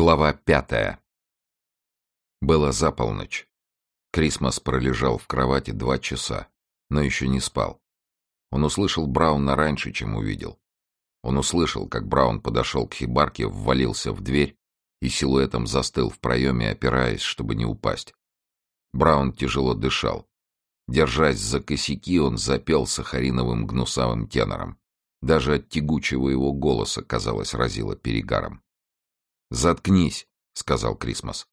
Глава пятая. Было за полночь. Крисмас пролежал в кровати два часа, но еще не спал. Он услышал Брауна раньше, чем увидел. Он услышал, как Браун подошел к хибарке, ввалился в дверь и силуэтом застыл в проеме, опираясь, чтобы не упасть. Браун тяжело дышал. Держась за косяки, он запел сахариновым гнусавым тенором. Даже от тягучего его голоса, казалось, разило перегаром. «Заткнись», — сказал Крисмас.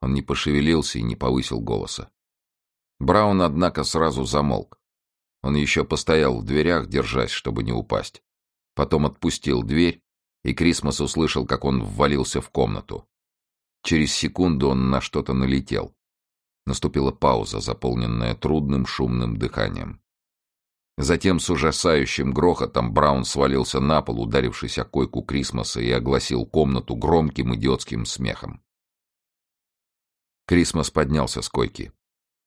Он не пошевелился и не повысил голоса. Браун, однако, сразу замолк. Он еще постоял в дверях, держась, чтобы не упасть. Потом отпустил дверь, и Крисмас услышал, как он ввалился в комнату. Через секунду он на что-то налетел. Наступила пауза, заполненная трудным шумным дыханием. Затем с ужасающим грохотом Браун свалился на пол, ударившись о койку Крисмоса, и огласил комнату громким идиотским смехом. Крисмос поднялся с койки.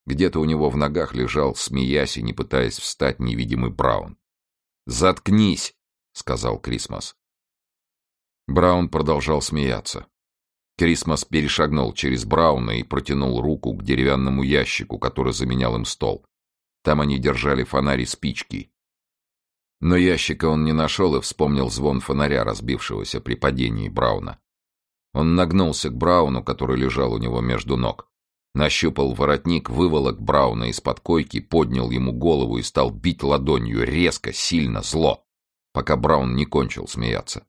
Где-то у него в ногах лежал, смеясь и не пытаясь встать, невидимый Браун. «Заткнись!» — сказал Крисмос. Браун продолжал смеяться. Крисмос перешагнул через Брауна и протянул руку к деревянному ящику, который заменял им стол. Там они держали фонари спички. Но ящика он не нашел и вспомнил звон фонаря, разбившегося при падении Брауна. Он нагнулся к Брауну, который лежал у него между ног. Нащупал воротник, выволок Брауна из-под койки, поднял ему голову и стал бить ладонью резко, сильно, зло, пока Браун не кончил смеяться.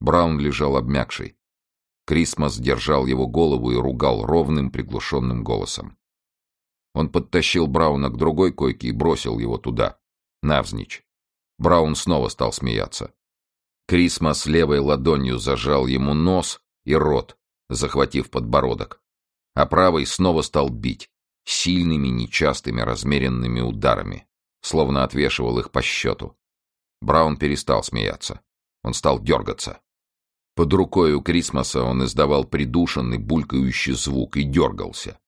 Браун лежал обмякший. Крисмас держал его голову и ругал ровным приглушенным голосом. Он подтащил Брауна к другой койке и бросил его туда, навзничь. Браун снова стал смеяться. Крисмас левой ладонью зажал ему нос и рот, захватив подбородок, а правой снова стал бить, сильными, нечастыми, размеренными ударами, словно отвешивал их по счету. Браун перестал смеяться. Он стал дергаться. Под рукой у Крисмаса он издавал придушенный, булькающий звук и дергался.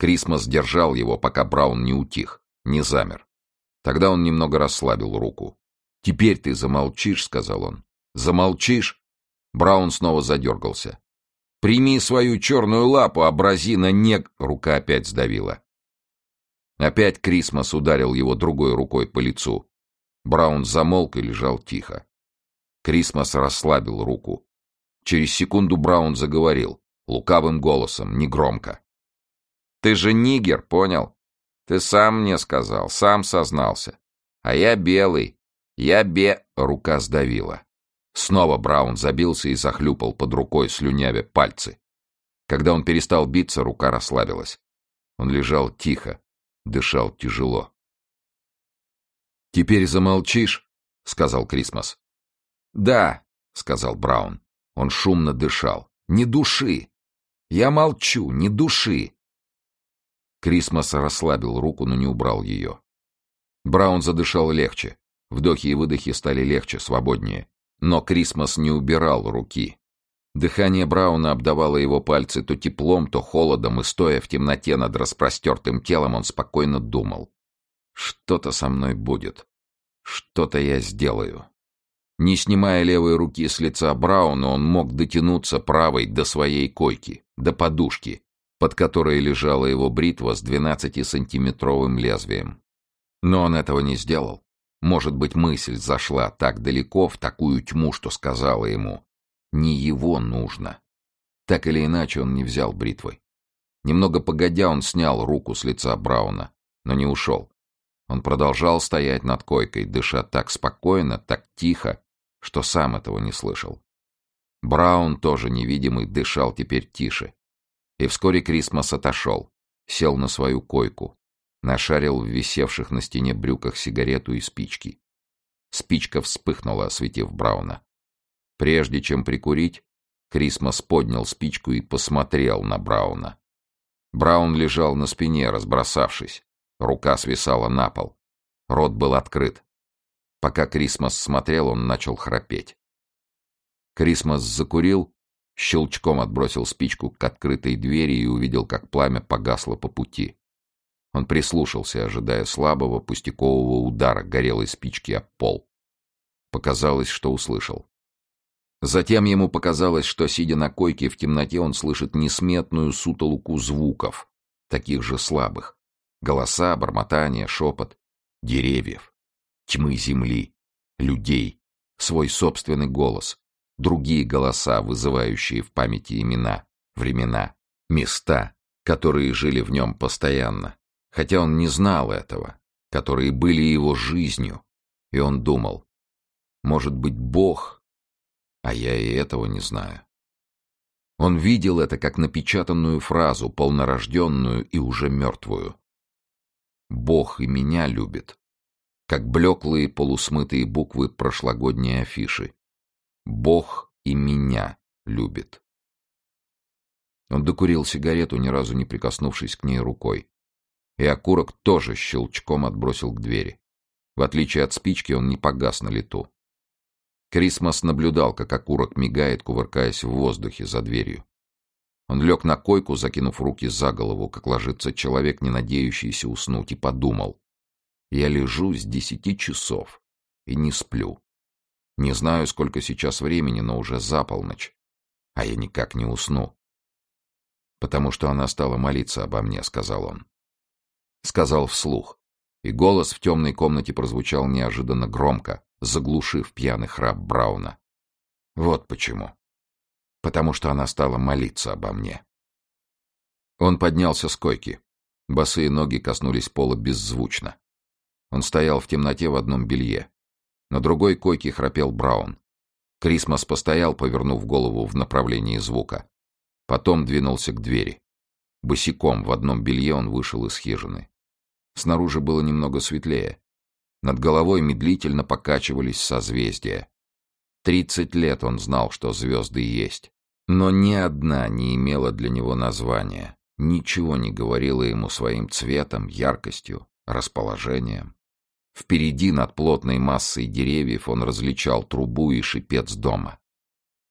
Крисмас держал его, пока Браун не утих, не замер. Тогда он немного расслабил руку. «Теперь ты замолчишь», — сказал он. «Замолчишь?» Браун снова задергался. «Прими свою черную лапу, абразина нег...» Рука опять сдавила. Опять Крисмас ударил его другой рукой по лицу. Браун замолк и лежал тихо. Крисмас расслабил руку. Через секунду Браун заговорил, лукавым голосом, негромко. Ты же нигер, понял? Ты сам мне сказал, сам сознался. А я белый. Я бе...» Рука сдавила. Снова Браун забился и захлюпал под рукой, слюнявя пальцы. Когда он перестал биться, рука расслабилась. Он лежал тихо, дышал тяжело. «Теперь замолчишь?» — сказал Крисмас. «Да», — сказал Браун. Он шумно дышал. «Не души! Я молчу, не души! Крисмас расслабил руку, но не убрал ее. Браун задышал легче. Вдохи и выдохи стали легче, свободнее. Но Крисмас не убирал руки. Дыхание Брауна обдавало его пальцы то теплом, то холодом, и, стоя в темноте над распростертым телом, он спокойно думал. «Что-то со мной будет. Что-то я сделаю». Не снимая левой руки с лица Брауна, он мог дотянуться правой до своей койки, до подушки, под которой лежала его бритва с двенадцатисантиметровым лезвием. Но он этого не сделал. Может быть, мысль зашла так далеко, в такую тьму, что сказала ему «не его нужно». Так или иначе он не взял бритвой. Немного погодя он снял руку с лица Брауна, но не ушел. Он продолжал стоять над койкой, дыша так спокойно, так тихо, что сам этого не слышал. Браун, тоже невидимый, дышал теперь тише. И вскоре Крисмас отошел, сел на свою койку, нашарил в висевших на стене брюках сигарету и спички. Спичка вспыхнула, осветив Брауна. Прежде чем прикурить, Крисмас поднял спичку и посмотрел на Брауна. Браун лежал на спине, разбросавшись. Рука свисала на пол. Рот был открыт. Пока Крисмас смотрел, он начал храпеть. Крисмас закурил щелчком отбросил спичку к открытой двери и увидел, как пламя погасло по пути. Он прислушался, ожидая слабого пустякового удара горелой спички об пол. Показалось, что услышал. Затем ему показалось, что, сидя на койке в темноте, он слышит несметную сутолоку звуков, таких же слабых. Голоса, бормотание, шепот, деревьев, тьмы земли, людей, свой собственный голос, другие голоса, вызывающие в памяти имена, времена, места, которые жили в нем постоянно, хотя он не знал этого, которые были его жизнью, и он думал, может быть, Бог, а я и этого не знаю. Он видел это как напечатанную фразу, полнорожденную и уже мертвую. «Бог и меня любит», как блеклые полусмытые буквы прошлогодней афиши. «Бог и меня любит». Он докурил сигарету, ни разу не прикоснувшись к ней рукой. И окурок тоже щелчком отбросил к двери. В отличие от спички, он не погас на лету. Крисмас наблюдал, как окурок мигает, кувыркаясь в воздухе за дверью. Он лег на койку, закинув руки за голову, как ложится человек, не надеющийся уснуть, и подумал. «Я лежу с десяти часов и не сплю. Не знаю, сколько сейчас времени, но уже за полночь. А я никак не усну. «Потому что она стала молиться обо мне», — сказал он. Сказал вслух, и голос в темной комнате прозвучал неожиданно громко, заглушив пьяный храп Брауна. Вот почему. Потому что она стала молиться обо мне. Он поднялся с койки. Босые ноги коснулись пола беззвучно. Он стоял в темноте в одном белье. На другой койке храпел Браун. Крисмас постоял, повернув голову в направлении звука. Потом двинулся к двери. Босиком в одном белье он вышел из хижины. Снаружи было немного светлее. Над головой медлительно покачивались созвездия. Тридцать лет он знал, что звезды есть. Но ни одна не имела для него названия. Ничего не говорила ему своим цветом, яркостью, расположением. Впереди над плотной массой деревьев он различал трубу и шипец дома.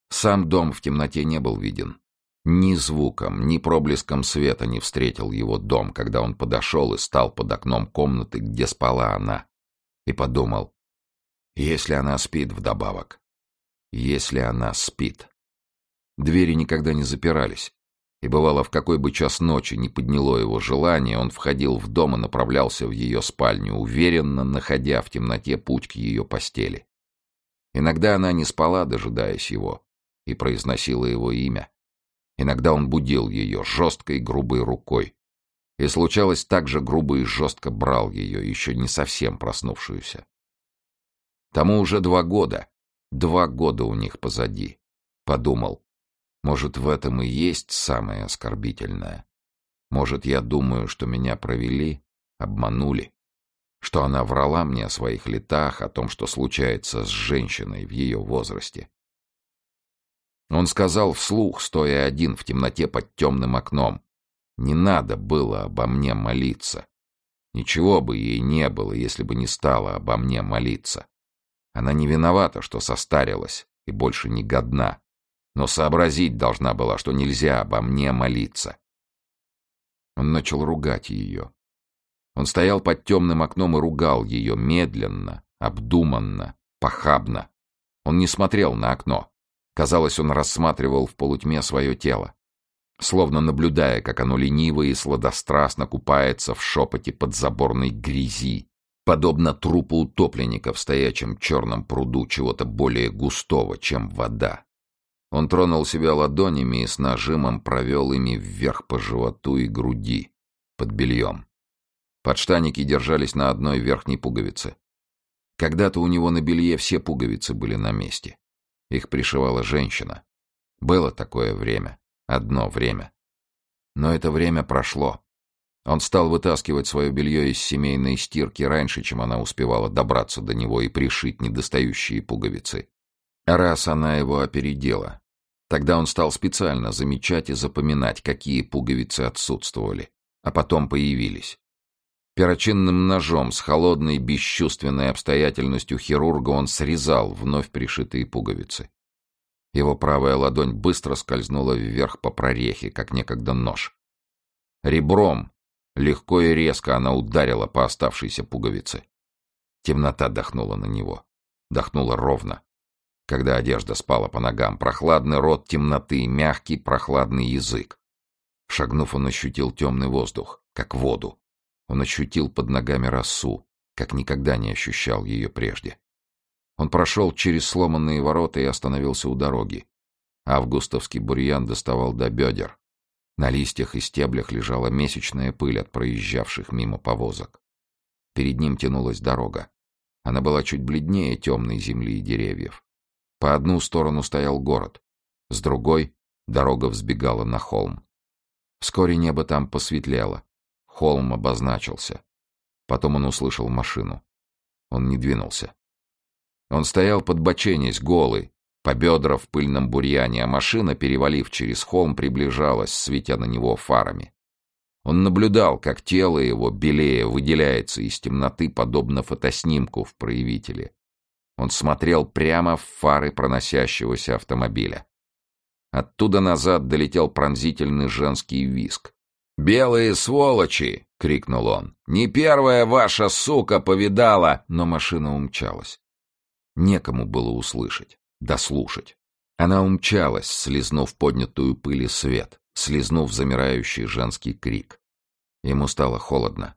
Сам дом в темноте не был виден. Ни звуком, ни проблеском света не встретил его дом, когда он подошел и стал под окном комнаты, где спала она и подумал, если она спит вдобавок, если она спит. Двери никогда не запирались, и бывало, в какой бы час ночи не подняло его желание, он входил в дом и направлялся в ее спальню, уверенно находя в темноте путь к ее постели. Иногда она не спала, дожидаясь его, и произносила его имя. Иногда он будил ее жесткой грубой рукой, и случалось так же грубо и жестко брал ее, еще не совсем проснувшуюся. Тому уже два года, два года у них позади. Подумал, может, в этом и есть самое оскорбительное. Может, я думаю, что меня провели, обманули, что она врала мне о своих летах, о том, что случается с женщиной в ее возрасте. Он сказал вслух, стоя один в темноте под темным окном. Не надо было обо мне молиться. Ничего бы ей не было, если бы не стала обо мне молиться. Она не виновата, что состарилась и больше не годна, но сообразить должна была, что нельзя обо мне молиться. Он начал ругать ее. Он стоял под темным окном и ругал ее медленно, обдуманно, похабно. Он не смотрел на окно. Казалось, он рассматривал в полутьме свое тело словно наблюдая, как оно лениво и сладострастно купается в шепоте подзаборной грязи, подобно трупу утопленника в стоячем черном пруду чего-то более густого, чем вода. Он тронул себя ладонями и с нажимом провел ими вверх по животу и груди, под бельем. Подштаники держались на одной верхней пуговице. Когда-то у него на белье все пуговицы были на месте. Их пришивала женщина. Было такое время. Одно время. Но это время прошло. Он стал вытаскивать свое белье из семейной стирки раньше, чем она успевала добраться до него и пришить недостающие пуговицы. Раз она его опередила. Тогда он стал специально замечать и запоминать, какие пуговицы отсутствовали, а потом появились. Перочинным ножом с холодной, бесчувственной обстоятельностью хирурга он срезал вновь пришитые пуговицы. Его правая ладонь быстро скользнула вверх по прорехе, как некогда нож. Ребром, легко и резко она ударила по оставшейся пуговице. Темнота дохнула на него. Дохнула ровно. Когда одежда спала по ногам, прохладный рот темноты, мягкий прохладный язык. Шагнув, он ощутил темный воздух, как воду. Он ощутил под ногами росу, как никогда не ощущал ее прежде. Он прошел через сломанные ворота и остановился у дороги. Августовский бурьян доставал до бедер. На листьях и стеблях лежала месячная пыль от проезжавших мимо повозок. Перед ним тянулась дорога. Она была чуть бледнее темной земли и деревьев. По одну сторону стоял город, с другой — дорога взбегала на холм. Вскоре небо там посветлело. Холм обозначился. Потом он услышал машину. Он не двинулся. Он стоял под боченись, голый, по бедра в пыльном бурьяне, а машина, перевалив через холм, приближалась, светя на него фарами. Он наблюдал, как тело его, белее, выделяется из темноты, подобно фотоснимку в проявителе. Он смотрел прямо в фары проносящегося автомобиля. Оттуда назад долетел пронзительный женский виск. «Белые сволочи!» — крикнул он. «Не первая ваша сука повидала!» Но машина умчалась. Некому было услышать, дослушать. Она умчалась, слезнув поднятую пыли свет, слезнув замирающий женский крик. Ему стало холодно,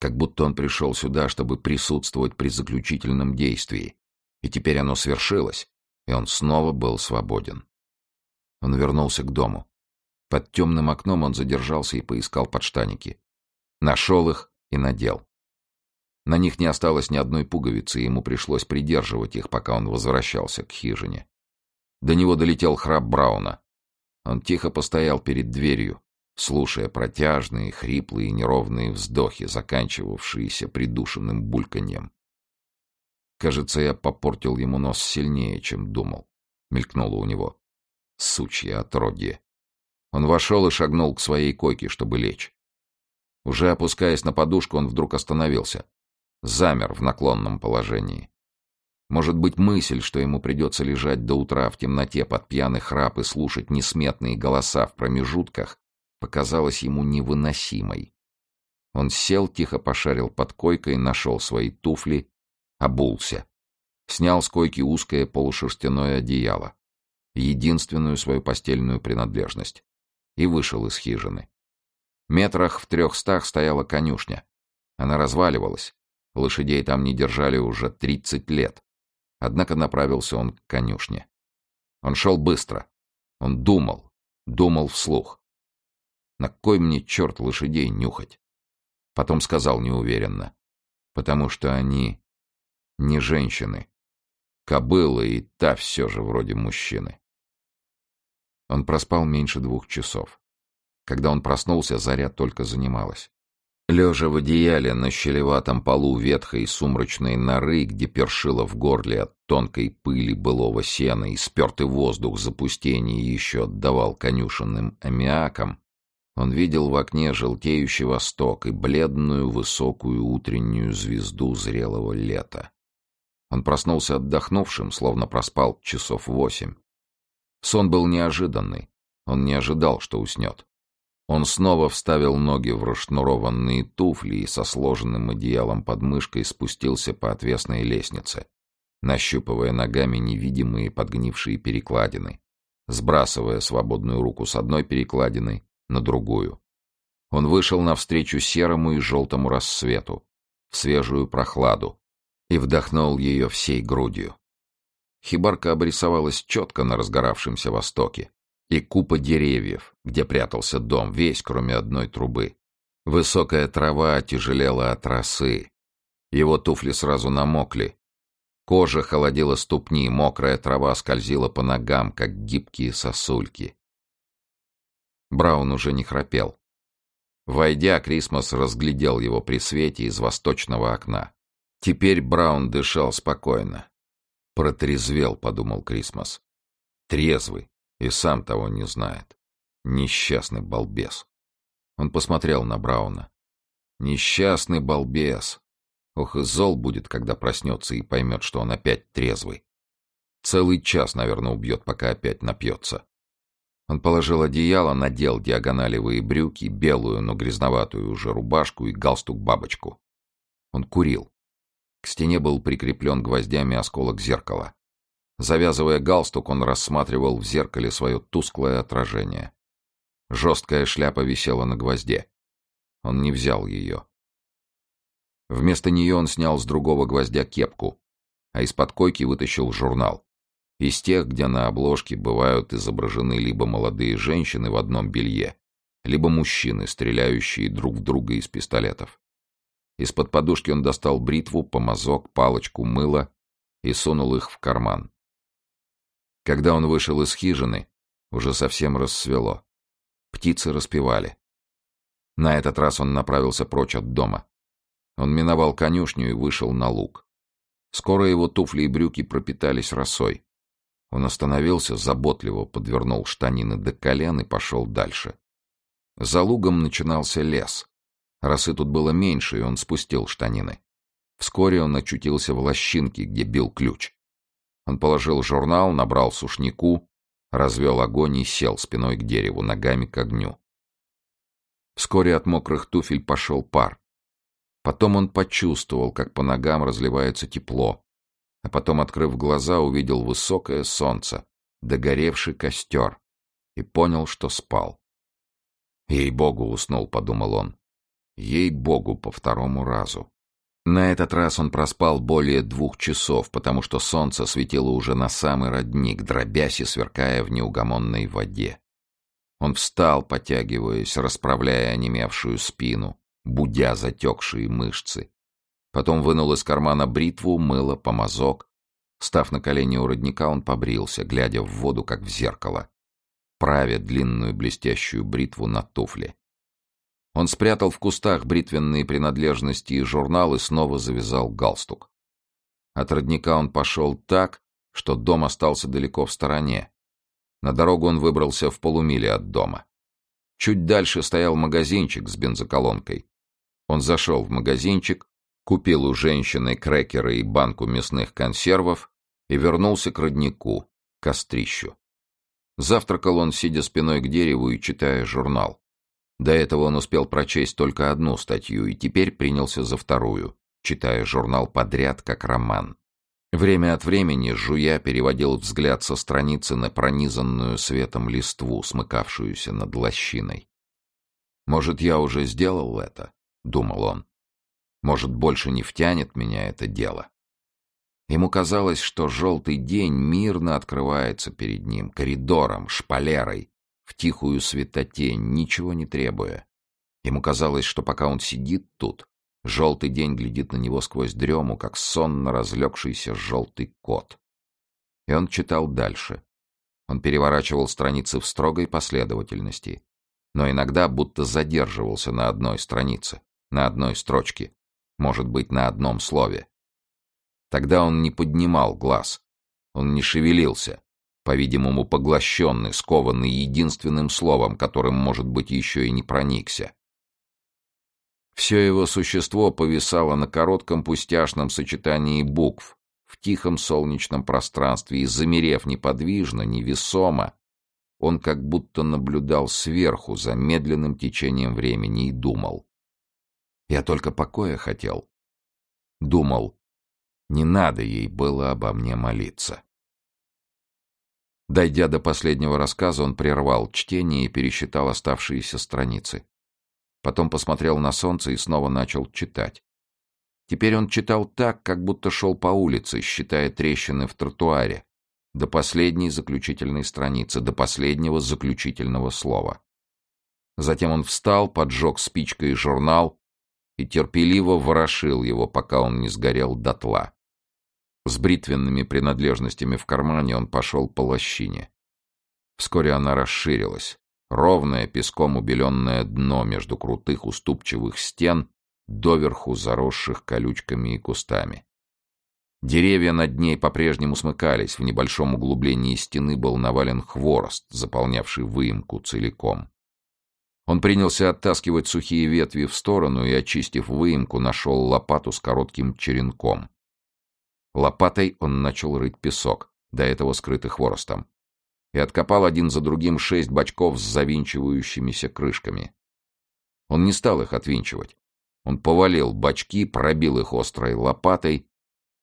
как будто он пришел сюда, чтобы присутствовать при заключительном действии. И теперь оно свершилось, и он снова был свободен. Он вернулся к дому. Под темным окном он задержался и поискал подштаники. Нашел их и надел. На них не осталось ни одной пуговицы, и ему пришлось придерживать их, пока он возвращался к хижине. До него долетел храп Брауна. Он тихо постоял перед дверью, слушая протяжные, хриплые, неровные вздохи, заканчивавшиеся придушенным бульканьем. «Кажется, я попортил ему нос сильнее, чем думал», — мелькнуло у него. Сучье отродье. Он вошел и шагнул к своей койке, чтобы лечь. Уже опускаясь на подушку, он вдруг остановился. Замер в наклонном положении. Может быть, мысль, что ему придется лежать до утра в темноте под пьяный храп и слушать несметные голоса в промежутках, показалась ему невыносимой. Он сел, тихо пошарил под койкой, нашел свои туфли, обулся. Снял с койки узкое полушерстяное одеяло единственную свою постельную принадлежность, и вышел из хижины. Метрах в трехстах стояла конюшня. Она разваливалась. Лошадей там не держали уже тридцать лет. Однако направился он к конюшне. Он шел быстро. Он думал, думал вслух. На кой мне черт лошадей нюхать? Потом сказал неуверенно. Потому что они не женщины. Кобылы и та все же вроде мужчины. Он проспал меньше двух часов. Когда он проснулся, заря только занималась. Лежа в одеяле на щелеватом полу ветхой сумрачной норы, где першило в горле от тонкой пыли былого сена и спертый воздух запустения еще отдавал конюшенным аммиаком, он видел в окне желтеющий восток и бледную высокую утреннюю звезду зрелого лета. Он проснулся отдохнувшим, словно проспал часов восемь. Сон был неожиданный. Он не ожидал, что уснет. Он снова вставил ноги в расшнурованные туфли и со сложенным одеялом под мышкой спустился по отвесной лестнице, нащупывая ногами невидимые подгнившие перекладины, сбрасывая свободную руку с одной перекладины на другую. Он вышел навстречу серому и желтому рассвету, в свежую прохладу, и вдохнул ее всей грудью. Хибарка обрисовалась четко на разгоравшемся востоке. И купа деревьев, где прятался дом, весь, кроме одной трубы. Высокая трава тяжелела от росы. Его туфли сразу намокли. Кожа холодила ступни, мокрая трава скользила по ногам, как гибкие сосульки. Браун уже не храпел. Войдя, Крисмос разглядел его при свете из восточного окна. Теперь Браун дышал спокойно. Протрезвел, подумал Крисмас. Трезвый и сам того не знает. Несчастный балбес. Он посмотрел на Брауна. Несчастный балбес. Ох, и зол будет, когда проснется и поймет, что он опять трезвый. Целый час, наверное, убьет, пока опять напьется. Он положил одеяло, надел диагоналевые брюки, белую, но грязноватую уже рубашку и галстук-бабочку. Он курил. К стене был прикреплен гвоздями осколок зеркала. Завязывая галстук, он рассматривал в зеркале свое тусклое отражение. Жесткая шляпа висела на гвозде. Он не взял ее. Вместо нее он снял с другого гвоздя кепку, а из-под койки вытащил журнал. Из тех, где на обложке бывают изображены либо молодые женщины в одном белье, либо мужчины, стреляющие друг в друга из пистолетов. Из-под подушки он достал бритву, помазок, палочку, мыло и сунул их в карман. Когда он вышел из хижины, уже совсем рассвело. Птицы распевали. На этот раз он направился прочь от дома. Он миновал конюшню и вышел на луг. Скоро его туфли и брюки пропитались росой. Он остановился, заботливо подвернул штанины до колен и пошел дальше. За лугом начинался лес. Росы тут было меньше, и он спустил штанины. Вскоре он очутился в лощинке, где бил ключ. Он положил журнал, набрал сушнику, развел огонь и сел спиной к дереву, ногами к огню. Вскоре от мокрых туфель пошел пар. Потом он почувствовал, как по ногам разливается тепло, а потом, открыв глаза, увидел высокое солнце, догоревший костер, и понял, что спал. «Ей-богу, уснул», — подумал он. Ей-богу, по второму разу. На этот раз он проспал более двух часов, потому что солнце светило уже на самый родник, дробясь и сверкая в неугомонной воде. Он встал, потягиваясь, расправляя онемевшую спину, будя затекшие мышцы. Потом вынул из кармана бритву, мыло, помазок. Став на колени у родника, он побрился, глядя в воду, как в зеркало, правя длинную блестящую бритву на туфле. Он спрятал в кустах бритвенные принадлежности и журнал и снова завязал галстук. От родника он пошел так, что дом остался далеко в стороне. На дорогу он выбрался в полумиле от дома. Чуть дальше стоял магазинчик с бензоколонкой. Он зашел в магазинчик, купил у женщины крекеры и банку мясных консервов и вернулся к роднику, кострищу. Завтракал он, сидя спиной к дереву и читая журнал. До этого он успел прочесть только одну статью и теперь принялся за вторую, читая журнал подряд как роман. Время от времени, жуя, переводил взгляд со страницы на пронизанную светом листву, смыкавшуюся над лощиной. «Может, я уже сделал это?» — думал он. «Может, больше не втянет меня это дело?» Ему казалось, что желтый день мирно открывается перед ним, коридором, шпалерой, в тихую светотень, ничего не требуя. Ему казалось, что пока он сидит тут, желтый день глядит на него сквозь дрему, как сонно разлегшийся желтый кот. И он читал дальше. Он переворачивал страницы в строгой последовательности, но иногда будто задерживался на одной странице, на одной строчке, может быть, на одном слове. Тогда он не поднимал глаз, он не шевелился, по-видимому, поглощенный, скованный единственным словом, которым, может быть, еще и не проникся. Все его существо повисало на коротком пустяшном сочетании букв, в тихом солнечном пространстве, и, замерев неподвижно, невесомо, он как будто наблюдал сверху за медленным течением времени и думал. Я только покоя хотел. Думал, не надо ей было обо мне молиться. Дойдя до последнего рассказа, он прервал чтение и пересчитал оставшиеся страницы. Потом посмотрел на солнце и снова начал читать. Теперь он читал так, как будто шел по улице, считая трещины в тротуаре, до последней заключительной страницы, до последнего заключительного слова. Затем он встал, поджег спичкой журнал и терпеливо ворошил его, пока он не сгорел дотла. С бритвенными принадлежностями в кармане он пошел по лощине. Вскоре она расширилась. Ровное, песком убеленное дно между крутых уступчивых стен, доверху заросших колючками и кустами. Деревья над ней по-прежнему смыкались, в небольшом углублении стены был навален хворост, заполнявший выемку целиком. Он принялся оттаскивать сухие ветви в сторону и, очистив выемку, нашел лопату с коротким черенком. Лопатой он начал рыть песок, до этого скрытый хворостом, и откопал один за другим шесть бачков с завинчивающимися крышками. Он не стал их отвинчивать. Он повалил бачки, пробил их острой лопатой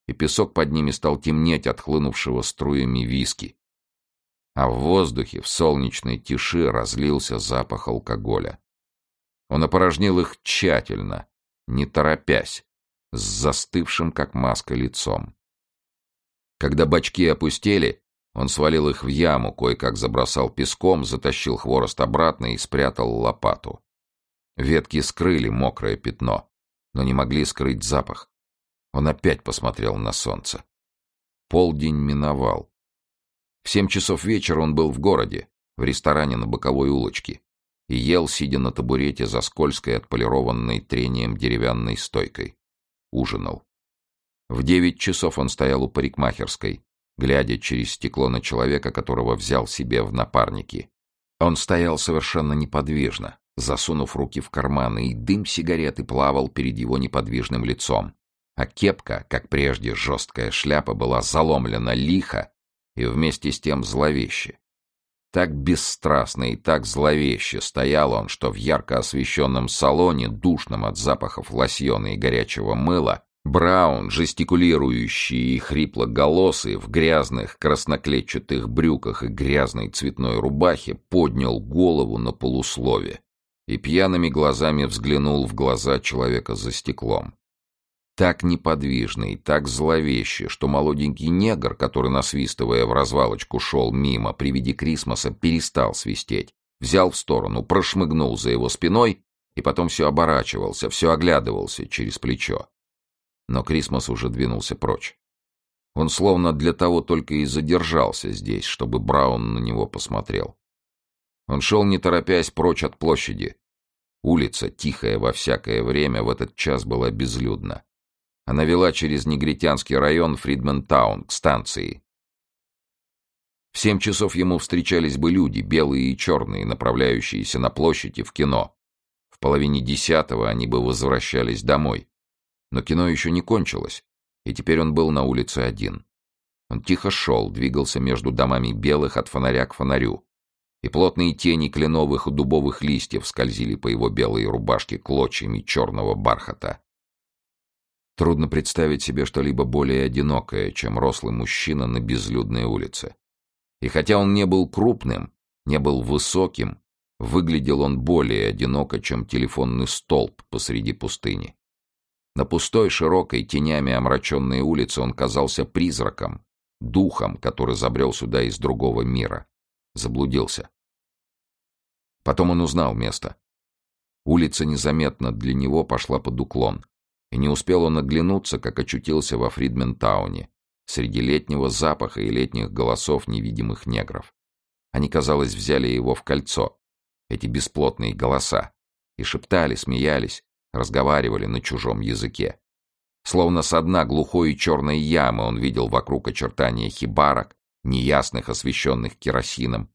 и песок под ними стал темнеть от хлынувшего струями виски. А в воздухе в солнечной тиши разлился запах алкоголя. Он опорожнил их тщательно, не торопясь, с застывшим, как маска, лицом. Когда бачки опустели, он свалил их в яму, кое-как забросал песком, затащил хворост обратно и спрятал лопату. Ветки скрыли мокрое пятно, но не могли скрыть запах. Он опять посмотрел на солнце. Полдень миновал. В семь часов вечера он был в городе, в ресторане на боковой улочке, и ел, сидя на табурете за скользкой, отполированной трением деревянной стойкой. Ужинал. В девять часов он стоял у парикмахерской, глядя через стекло на человека, которого взял себе в напарники. Он стоял совершенно неподвижно, засунув руки в карманы, и дым сигареты плавал перед его неподвижным лицом. А кепка, как прежде жесткая шляпа, была заломлена лихо и вместе с тем зловеще. Так бесстрастно и так зловеще стоял он, что в ярко освещенном салоне, душном от запахов лосьона и горячего мыла, Браун, жестикулирующий и хриплоголосый, в грязных красноклетчатых брюках и грязной цветной рубахе, поднял голову на полуслове и пьяными глазами взглянул в глаза человека за стеклом. Так неподвижный, так зловеще, что молоденький негр, который, насвистывая в развалочку, шел мимо, при виде Крисмоса перестал свистеть, взял в сторону, прошмыгнул за его спиной и потом все оборачивался, все оглядывался через плечо. Но Крисмос уже двинулся прочь. Он словно для того только и задержался здесь, чтобы Браун на него посмотрел. Он шел, не торопясь, прочь от площади. Улица, тихая во всякое время, в этот час была безлюдна. Она вела через негритянский район Фридментаун к станции. В семь часов ему встречались бы люди, белые и черные, направляющиеся на площади в кино. В половине десятого они бы возвращались домой. Но кино еще не кончилось, и теперь он был на улице один. Он тихо шел, двигался между домами белых от фонаря к фонарю, и плотные тени кленовых и дубовых листьев скользили по его белой рубашке клочьями черного бархата. Трудно представить себе что-либо более одинокое, чем рослый мужчина на безлюдной улице. И хотя он не был крупным, не был высоким, выглядел он более одиноко, чем телефонный столб посреди пустыни. На пустой, широкой, тенями омраченной улице он казался призраком, духом, который забрел сюда из другого мира. Заблудился. Потом он узнал место. Улица незаметно для него пошла под уклон. И не успел он оглянуться, как очутился во Фридментауне, среди летнего запаха и летних голосов невидимых негров. Они, казалось, взяли его в кольцо, эти бесплотные голоса, и шептали, смеялись, разговаривали на чужом языке. Словно со дна глухой и черной ямы он видел вокруг очертания хибарок, неясных, освещенных керосином,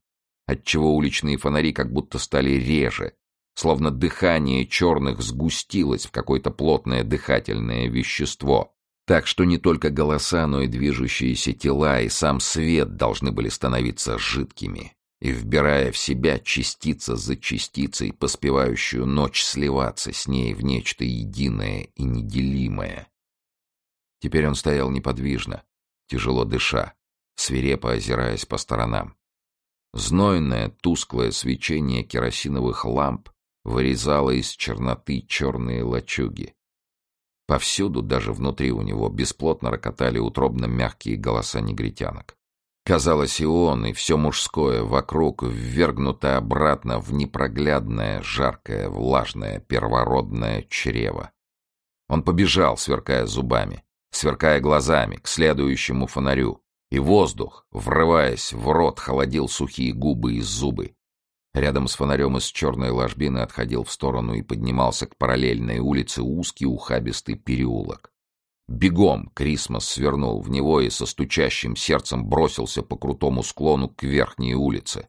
отчего уличные фонари как будто стали реже, словно дыхание черных сгустилось в какое-то плотное дыхательное вещество, так что не только голоса, но и движущиеся тела и сам свет должны были становиться жидкими и, вбирая в себя частица за частицей, поспевающую ночь сливаться с ней в нечто единое и неделимое. Теперь он стоял неподвижно, тяжело дыша, свирепо озираясь по сторонам. Знойное, тусклое свечение керосиновых ламп вырезало из черноты черные лачуги. Повсюду, даже внутри у него, бесплотно рокотали утробно мягкие голоса негритянок. Казалось, и он, и все мужское вокруг ввергнуто обратно в непроглядное, жаркое, влажное, первородное чрево. Он побежал, сверкая зубами, сверкая глазами, к следующему фонарю, и воздух, врываясь в рот, холодил сухие губы и зубы. Рядом с фонарем из черной ложбины отходил в сторону и поднимался к параллельной улице узкий ухабистый переулок. Бегом Крисмос свернул в него и со стучащим сердцем бросился по крутому склону к верхней улице.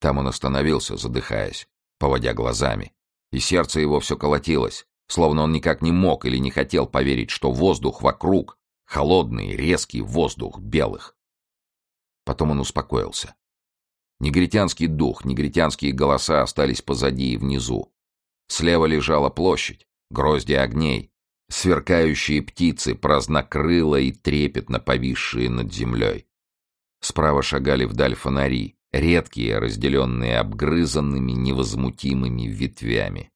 Там он остановился, задыхаясь, поводя глазами, и сердце его все колотилось, словно он никак не мог или не хотел поверить, что воздух вокруг — холодный, резкий воздух белых. Потом он успокоился. Негритянский дух, негритянские голоса остались позади и внизу. Слева лежала площадь, грозди огней, Сверкающие птицы, празднокрыло и трепетно повисшие над землей. Справа шагали вдаль фонари, редкие, разделенные обгрызанными, невозмутимыми ветвями.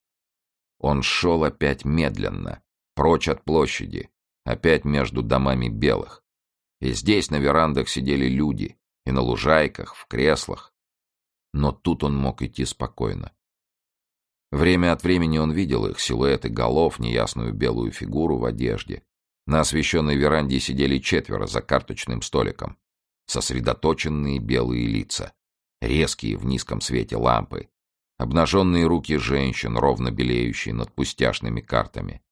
Он шел опять медленно, прочь от площади, опять между домами белых. И здесь на верандах сидели люди, и на лужайках, в креслах. Но тут он мог идти спокойно. Время от времени он видел их, силуэты голов, неясную белую фигуру в одежде. На освещенной веранде сидели четверо за карточным столиком. Сосредоточенные белые лица резкие в низком свете лампы, обнаженные руки женщин, ровно белеющие над пустяшными картами.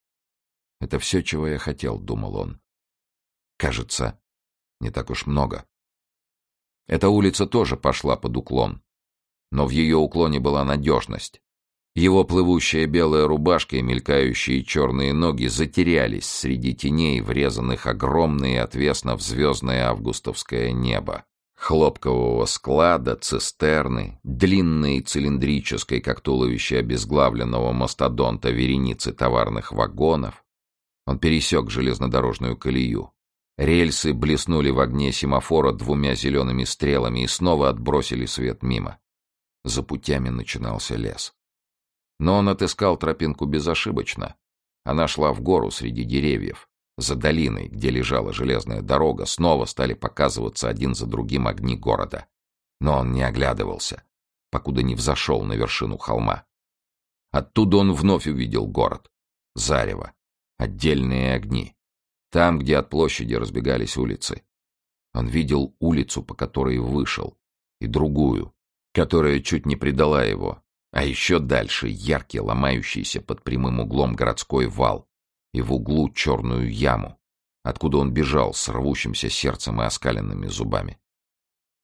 Это все, чего я хотел, думал он. Кажется, не так уж много. Эта улица тоже пошла под уклон, но в ее уклоне была надежность. Его плывущая белая рубашка и мелькающие черные ноги затерялись среди теней, врезанных огромные отвесно в звездное августовское небо хлопкового склада, цистерны, длинной цилиндрической, как туловище обезглавленного мастодонта, вереницы товарных вагонов. Он пересек железнодорожную колею. Рельсы блеснули в огне семафора двумя зелеными стрелами и снова отбросили свет мимо. За путями начинался лес. Но он отыскал тропинку безошибочно. Она шла в гору среди деревьев. За долиной, где лежала железная дорога, снова стали показываться один за другим огни города. Но он не оглядывался, покуда не взошел на вершину холма. Оттуда он вновь увидел город. Зарево. Отдельные огни. Там, где от площади разбегались улицы. Он видел улицу, по которой вышел, и другую, которая чуть не предала его, а еще дальше яркий, ломающийся под прямым углом городской вал, и в углу черную яму, откуда он бежал с рвущимся сердцем и оскаленными зубами.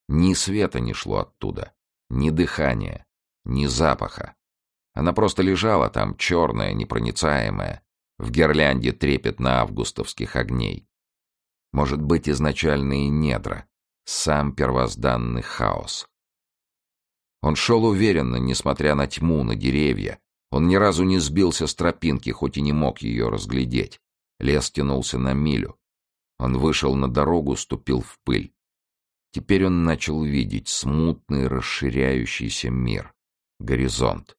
Ни света не шло оттуда, ни дыхания, ни запаха. Она просто лежала там, черная, непроницаемая, в гирлянде трепетно-августовских огней. Может быть, изначальные недра, сам первозданный хаос. Он шел уверенно, несмотря на тьму, на деревья, он ни разу не сбился с тропинки, хоть и не мог ее разглядеть. Лес тянулся на милю. Он вышел на дорогу, ступил в пыль. Теперь он начал видеть смутный расширяющийся мир, горизонт.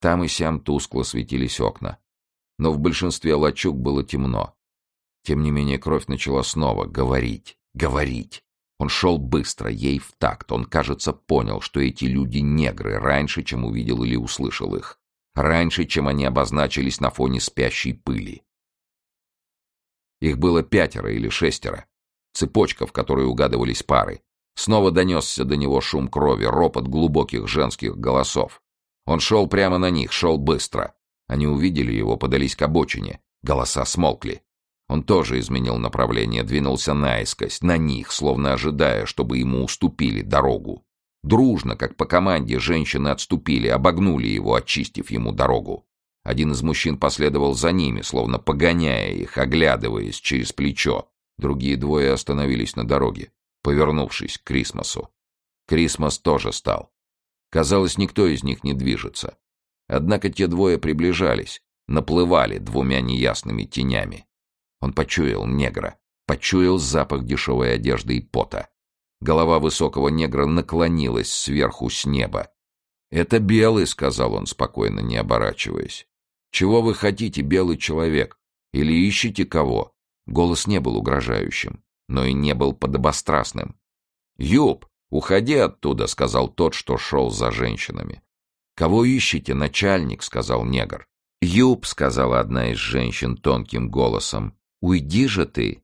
Там и сям тускло светились окна. Но в большинстве лачуг было темно. Тем не менее кровь начала снова говорить, говорить. Он шел быстро, ей в такт. Он, кажется, понял, что эти люди негры раньше, чем увидел или услышал их раньше, чем они обозначились на фоне спящей пыли. Их было пятеро или шестеро. Цепочка, в которой угадывались пары. Снова донесся до него шум крови, ропот глубоких женских голосов. Он шел прямо на них, шел быстро. Они увидели его, подались к обочине. Голоса смолкли. Он тоже изменил направление, двинулся наискось, на них, словно ожидая, чтобы ему уступили дорогу. Дружно, как по команде, женщины отступили, обогнули его, очистив ему дорогу. Один из мужчин последовал за ними, словно погоняя их, оглядываясь через плечо. Другие двое остановились на дороге, повернувшись к Крисмосу. Крисмос тоже стал. Казалось, никто из них не движется. Однако те двое приближались, наплывали двумя неясными тенями. Он почуял негра, почуял запах дешевой одежды и пота. Голова высокого негра наклонилась сверху с неба. «Это белый», — сказал он, спокойно не оборачиваясь. «Чего вы хотите, белый человек? Или ищете кого?» Голос не был угрожающим, но и не был подобострастным. «Юб, уходи оттуда», — сказал тот, что шел за женщинами. «Кого ищете, начальник?» — сказал негр. «Юб», — сказала одна из женщин тонким голосом, — «уйди же ты».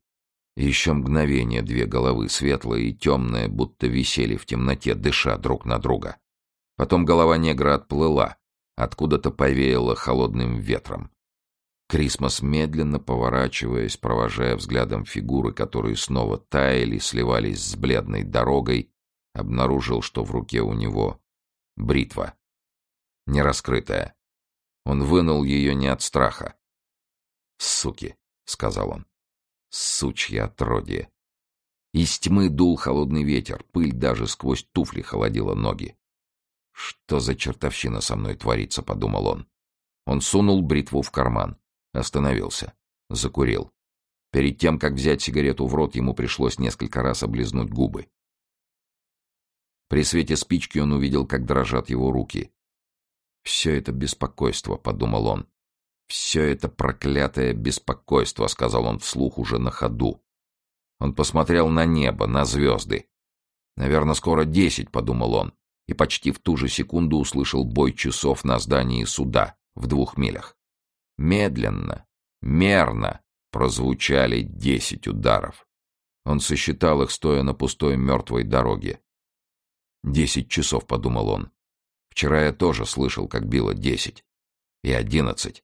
Еще мгновение две головы, светлая и темная, будто висели в темноте, дыша друг на друга. Потом голова негра отплыла, откуда-то повеяло холодным ветром. Крисмос, медленно поворачиваясь, провожая взглядом фигуры, которые снова таяли, сливались с бледной дорогой, обнаружил, что в руке у него бритва. Не раскрытая. Он вынул ее не от страха. «Суки!» — сказал он. Сучья отродье. Из тьмы дул холодный ветер, пыль даже сквозь туфли холодила ноги. «Что за чертовщина со мной творится?» — подумал он. Он сунул бритву в карман. Остановился. закурил. Перед тем, как взять сигарету в рот, ему пришлось несколько раз облизнуть губы. При свете спички он увидел, как дрожат его руки. «Все это беспокойство», — подумал он. «Все это проклятое беспокойство», — сказал он вслух уже на ходу. Он посмотрел на небо, на звезды. «Наверное, скоро десять», — подумал он, и почти в ту же секунду услышал бой часов на здании суда в двух милях. Медленно, мерно прозвучали десять ударов. Он сосчитал их, стоя на пустой мертвой дороге. Десять часов, подумал он. Вчера я тоже слышал, как било десять. И одиннадцать.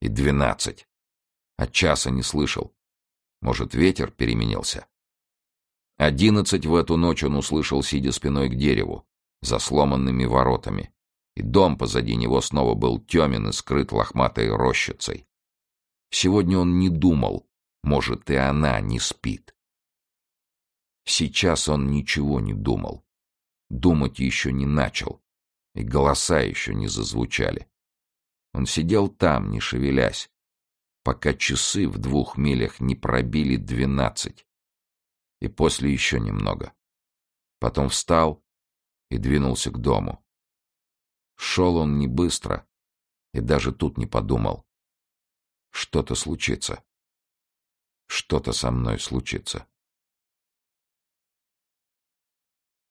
И двенадцать. А часа не слышал. Может, ветер переменился? Одиннадцать в эту ночь он услышал, сидя спиной к дереву, за сломанными воротами. И дом позади него снова был темен и скрыт лохматой рощицей. Сегодня он не думал, может, и она не спит. Сейчас он ничего не думал. Думать еще не начал, и голоса еще не зазвучали. Он сидел там, не шевелясь, пока часы в двух милях не пробили двенадцать. И после еще немного. Потом встал и двинулся к дому. Шел он не быстро и даже тут не подумал. Что-то случится. Что-то со мной случится.